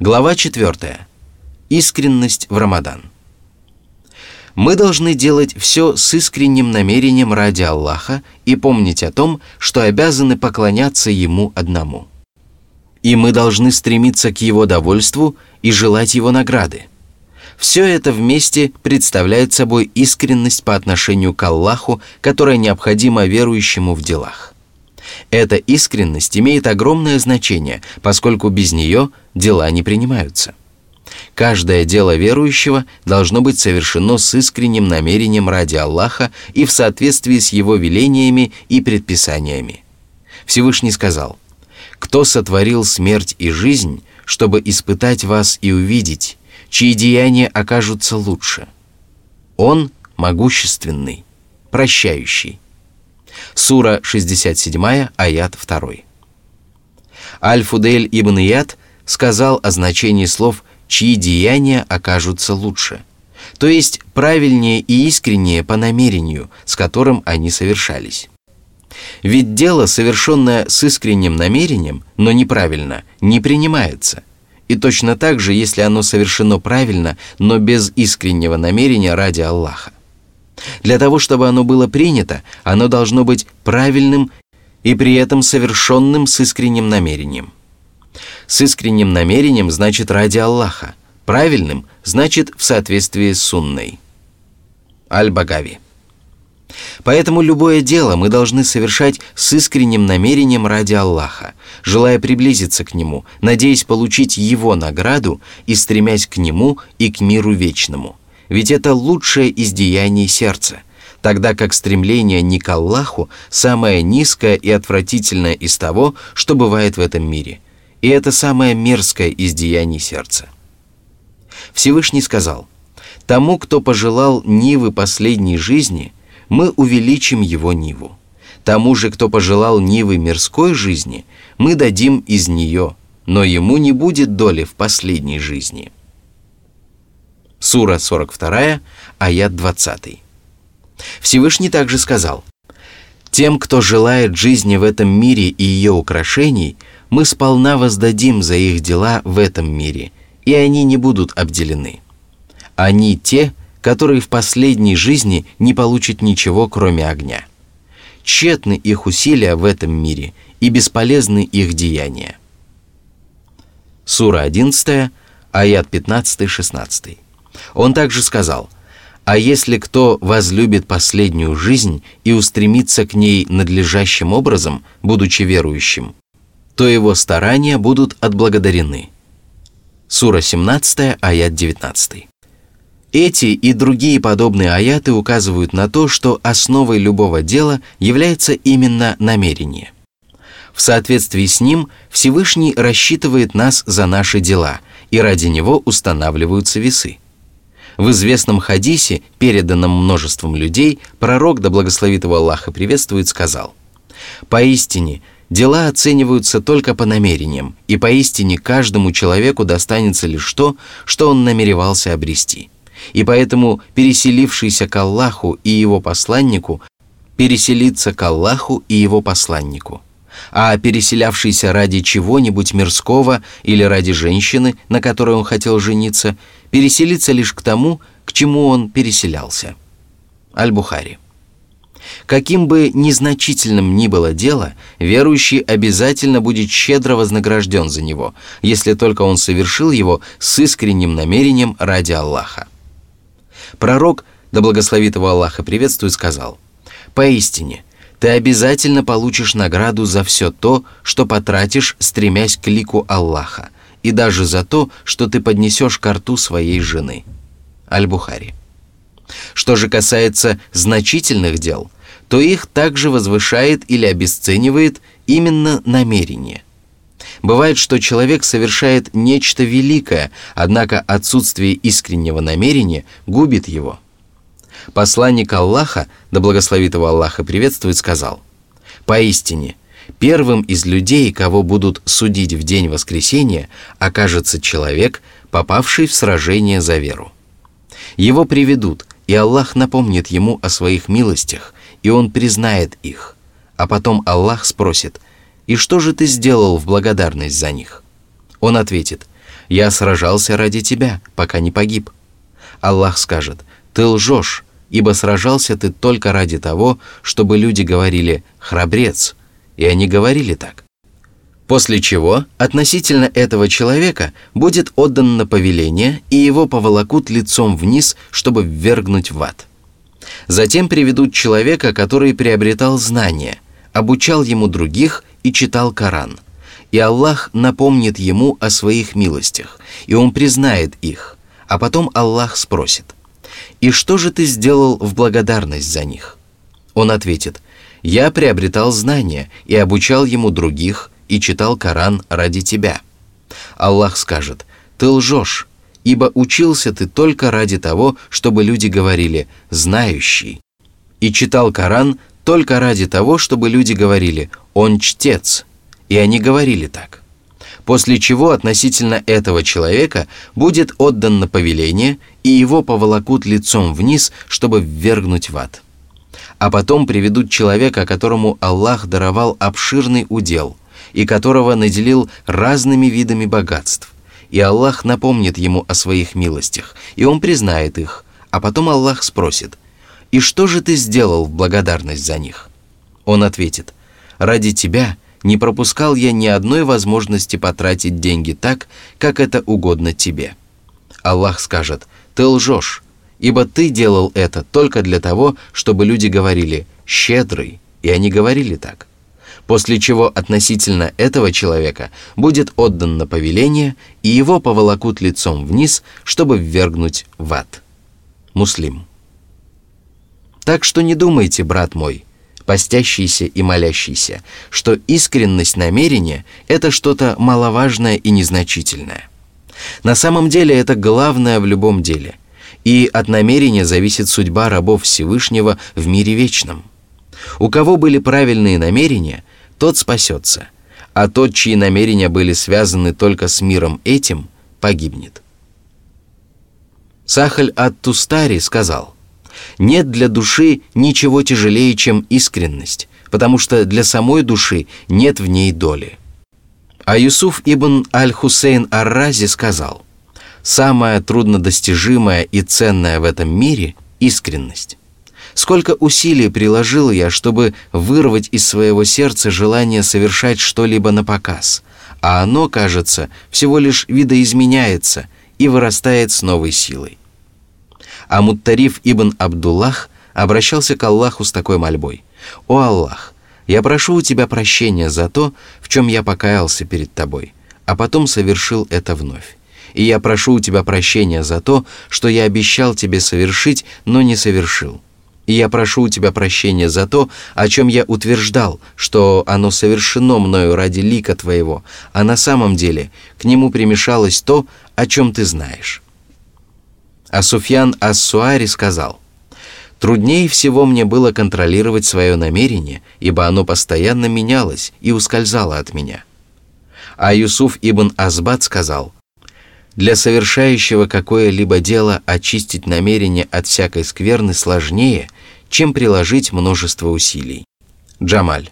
Глава 4. Искренность в Рамадан. Мы должны делать все с искренним намерением ради Аллаха и помнить о том, что обязаны поклоняться Ему одному. И мы должны стремиться к Его довольству и желать Его награды. Все это вместе представляет собой искренность по отношению к Аллаху, которая необходима верующему в делах. Эта искренность имеет огромное значение, поскольку без нее дела не принимаются. Каждое дело верующего должно быть совершено с искренним намерением ради Аллаха и в соответствии с Его велениями и предписаниями. Всевышний сказал, «Кто сотворил смерть и жизнь, чтобы испытать вас и увидеть, чьи деяния окажутся лучше? Он могущественный, прощающий». Сура 67, аят 2. Аль-Фудель ибн Ияд сказал о значении слов «чьи деяния окажутся лучше», то есть правильнее и искреннее по намерению, с которым они совершались. Ведь дело, совершенное с искренним намерением, но неправильно, не принимается. И точно так же, если оно совершено правильно, но без искреннего намерения ради Аллаха. Для того, чтобы оно было принято, оно должно быть правильным и при этом совершенным с искренним намерением. С искренним намерением значит ради Аллаха, правильным значит в соответствии с сунной. Аль-Багави. Поэтому любое дело мы должны совершать с искренним намерением ради Аллаха, желая приблизиться к Нему, надеясь получить Его награду и стремясь к Нему и к миру вечному – ведь это лучшее из деяний сердца, тогда как стремление не к Аллаху самое низкое и отвратительное из того, что бывает в этом мире, и это самое мерзкое из деяний сердца. Всевышний сказал, «Тому, кто пожелал Нивы последней жизни, мы увеличим его Ниву. Тому же, кто пожелал Нивы мирской жизни, мы дадим из нее, но ему не будет доли в последней жизни». Сура 42, аят 20. Всевышний также сказал, «Тем, кто желает жизни в этом мире и ее украшений, мы сполна воздадим за их дела в этом мире, и они не будут обделены. Они те, которые в последней жизни не получат ничего, кроме огня. Тщетны их усилия в этом мире, и бесполезны их деяния». Сура 11, аят 15-16. Он также сказал, «А если кто возлюбит последнюю жизнь и устремится к ней надлежащим образом, будучи верующим, то его старания будут отблагодарены». Сура 17, аят 19. Эти и другие подобные аяты указывают на то, что основой любого дела является именно намерение. В соответствии с ним Всевышний рассчитывает нас за наши дела, и ради него устанавливаются весы – в известном хадисе, переданном множеством людей, пророк, да благословит его Аллаха приветствует, сказал, «Поистине, дела оцениваются только по намерениям, и поистине каждому человеку достанется лишь то, что он намеревался обрести. И поэтому переселившийся к Аллаху и его посланнику переселится к Аллаху и его посланнику» а переселявшийся ради чего-нибудь мирского или ради женщины, на которой он хотел жениться, переселиться лишь к тому, к чему он переселялся. Аль-Бухари. Каким бы незначительным ни было дело, верующий обязательно будет щедро вознагражден за него, если только он совершил его с искренним намерением ради Аллаха. Пророк, да благословит его Аллаха приветствует, сказал, «Поистине, ты обязательно получишь награду за все то, что потратишь, стремясь к лику Аллаха, и даже за то, что ты поднесешь к рту своей жены. Аль-Бухари. Что же касается значительных дел, то их также возвышает или обесценивает именно намерение. Бывает, что человек совершает нечто великое, однако отсутствие искреннего намерения губит его – Посланник Аллаха, да благословит его Аллаха приветствует, сказал, «Поистине, первым из людей, кого будут судить в день воскресения, окажется человек, попавший в сражение за веру. Его приведут, и Аллах напомнит ему о своих милостях, и он признает их. А потом Аллах спросит, «И что же ты сделал в благодарность за них?» Он ответит, «Я сражался ради тебя, пока не погиб». Аллах скажет, «Ты лжешь, ибо сражался ты только ради того, чтобы люди говорили «храбрец», и они говорили так. После чего относительно этого человека будет отдано повеление, и его поволокут лицом вниз, чтобы ввергнуть в ад. Затем приведут человека, который приобретал знания, обучал ему других и читал Коран. И Аллах напомнит ему о своих милостях, и он признает их, а потом Аллах спросит, «И что же ты сделал в благодарность за них?» Он ответит, «Я приобретал знания и обучал ему других, и читал Коран ради тебя». Аллах скажет, «Ты лжешь, ибо учился ты только ради того, чтобы люди говорили «знающий», и читал Коран только ради того, чтобы люди говорили «он чтец», и они говорили так. После чего относительно этого человека будет отдано повеление, и его поволокут лицом вниз, чтобы ввергнуть в ад. А потом приведут человека, которому Аллах даровал обширный удел – и которого наделил разными видами богатств. И Аллах напомнит ему о своих милостях, и он признает их, а потом Аллах спросит, «И что же ты сделал в благодарность за них?» Он ответит, «Ради тебя не пропускал я ни одной возможности потратить деньги так, как это угодно тебе». Аллах скажет, «Ты лжешь, ибо ты делал это только для того, чтобы люди говорили «щедрый», и они говорили так после чего относительно этого человека будет отдано повеление, и его поволокут лицом вниз, чтобы ввергнуть в ад. Муслим. Так что не думайте, брат мой, постящийся и молящийся, что искренность намерения – это что-то маловажное и незначительное. На самом деле это главное в любом деле, и от намерения зависит судьба рабов Всевышнего в мире вечном. У кого были правильные намерения – тот спасется, а тот, чьи намерения были связаны только с миром этим, погибнет. Сахаль от Тустари сказал, «Нет для души ничего тяжелее, чем искренность, потому что для самой души нет в ней доли». А Юсуф ибн Аль-Хусейн Ар-Рази сказал, «Самое труднодостижимое и ценное в этом мире – искренность. Сколько усилий приложил я, чтобы вырвать из своего сердца желание совершать что-либо на показ, а оно, кажется, всего лишь видоизменяется и вырастает с новой силой. А Муттариф ибн Абдуллах обращался к Аллаху с такой мольбой. «О Аллах, я прошу у Тебя прощения за то, в чем я покаялся перед Тобой, а потом совершил это вновь. И я прошу у Тебя прощения за то, что я обещал Тебе совершить, но не совершил и я прошу у тебя прощения за то, о чем я утверждал, что оно совершено мною ради лика твоего, а на самом деле к нему примешалось то, о чем ты знаешь». А Суфьян Ас-Суари сказал, «Труднее всего мне было контролировать свое намерение, ибо оно постоянно менялось и ускользало от меня». А Юсуф ибн Азбат сказал, для совершающего какое-либо дело очистить намерение от всякой скверны сложнее, чем приложить множество усилий. Джамаль.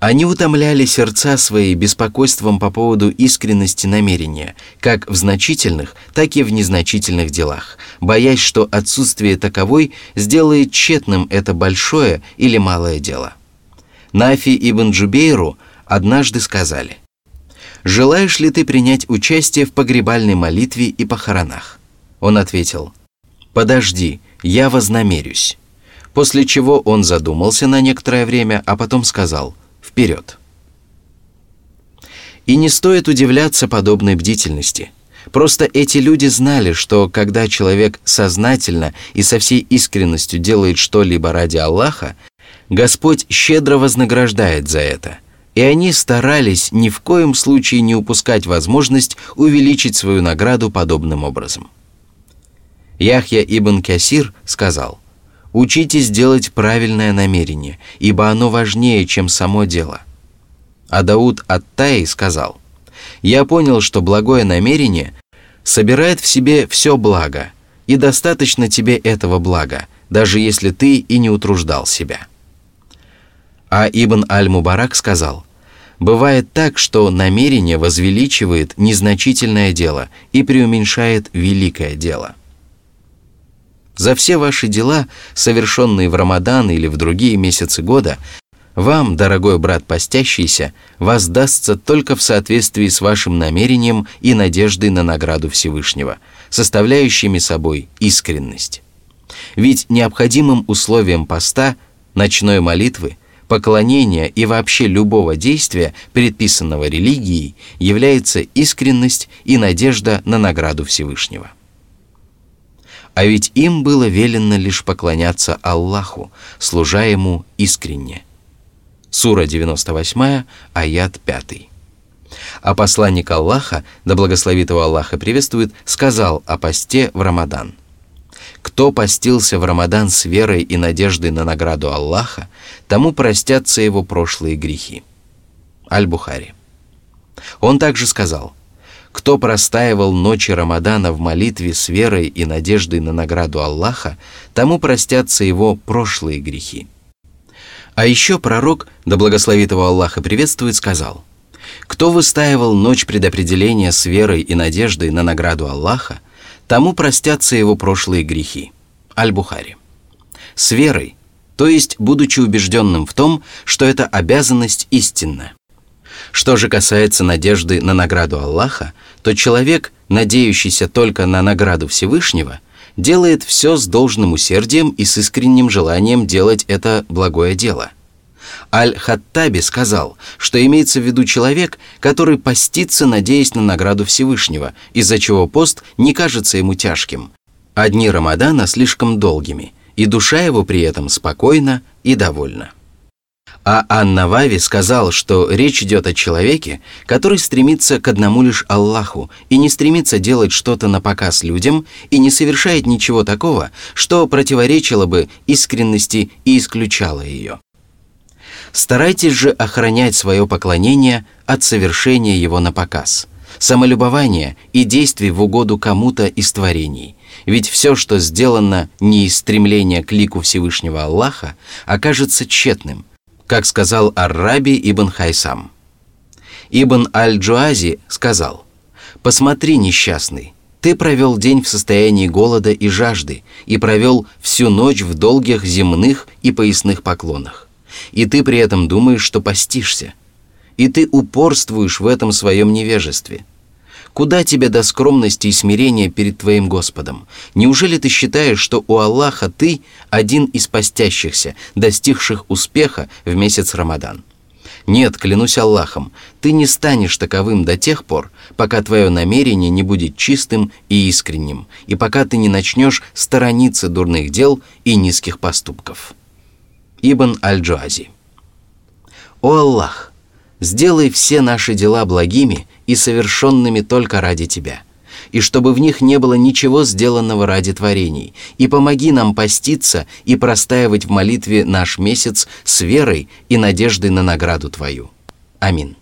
Они утомляли сердца свои беспокойством по поводу искренности намерения, как в значительных, так и в незначительных делах, боясь, что отсутствие таковой сделает тщетным это большое или малое дело. Нафи ибн Джубейру однажды сказали, «Желаешь ли ты принять участие в погребальной молитве и похоронах?» Он ответил, «Подожди, я вознамерюсь». После чего он задумался на некоторое время, а потом сказал «Вперед!». И не стоит удивляться подобной бдительности. Просто эти люди знали, что когда человек сознательно и со всей искренностью делает что-либо ради Аллаха, Господь щедро вознаграждает за это. И они старались ни в коем случае не упускать возможность увеличить свою награду подобным образом. Яхья ибн Касир сказал, «Учитесь делать правильное намерение, ибо оно важнее, чем само дело». А Дауд Ат-Таи сказал, «Я понял, что благое намерение собирает в себе все благо, и достаточно тебе этого блага, даже если ты и не утруждал себя». А Ибн Аль-Мубарак сказал, Бывает так, что намерение возвеличивает незначительное дело и преуменьшает великое дело. За все ваши дела, совершенные в Рамадан или в другие месяцы года, вам, дорогой брат постящийся, воздастся только в соответствии с вашим намерением и надеждой на награду Всевышнего, составляющими собой искренность. Ведь необходимым условием поста, ночной молитвы, поклонения и вообще любого действия, предписанного религией, является искренность и надежда на награду Всевышнего. А ведь им было велено лишь поклоняться Аллаху, служа Ему искренне – Сура 98, аят 5. А посланник Аллаха, да благословит его Аллаха приветствует, сказал о посте в Рамадан. Кто постился в Рамадан с верой и надеждой на награду Аллаха, тому простятся его прошлые грехи. Аль-Бухари. Он также сказал, кто простаивал ночи Рамадана в молитве с верой и надеждой на награду Аллаха, тому простятся его прошлые грехи. А еще пророк, да благословит его Аллах и приветствует, сказал, «Кто выстаивал ночь предопределения с верой и надеждой на награду Аллаха, тому простятся его прошлые грехи». Аль-Бухари. С верой, то есть будучи убежденным в том, что это обязанность истинная. Что же касается надежды на награду Аллаха, то человек, надеющийся только на награду Всевышнего – делает все с должным усердием и с искренним желанием делать это благое дело. Аль-Хаттаби сказал, что имеется в виду человек, который постится, надеясь на награду Всевышнего, из-за чего пост не кажется ему тяжким, а дни Рамадана слишком долгими, и душа его при этом спокойна и довольна. А Ан-Навави сказал, что речь идет о человеке, который стремится к одному лишь Аллаху и не стремится делать что-то на показ людям и не совершает ничего такого, что противоречило бы искренности и исключало ее. Старайтесь же охранять свое поклонение от совершения его на показ, самолюбования и действий в угоду кому-то из творений – ведь все, что сделано не из стремления к лику Всевышнего Аллаха, окажется тщетным – как сказал Ар-Раби ибн Хайсам. Ибн Аль-Джуази сказал, «Посмотри, несчастный, ты провел день в состоянии голода и жажды и провел всю ночь в долгих земных и поясных поклонах. И ты при этом думаешь, что постишься. И ты упорствуешь в этом своем невежестве. Куда тебе до скромности и смирения перед твоим Господом? Неужели ты считаешь, что у Аллаха ты один из постящихся, достигших успеха в месяц Рамадан? Нет, клянусь Аллахом, ты не станешь таковым до тех пор, пока твое намерение не будет чистым и искренним, и пока ты не начнешь сторониться дурных дел и низких поступков. Ибн Аль-Джуази О Аллах! Сделай все наши дела благими и совершенными только ради Тебя, и чтобы в них не было ничего сделанного ради творений, и помоги нам поститься и простаивать в молитве наш месяц с верой и надеждой на награду Твою. Аминь.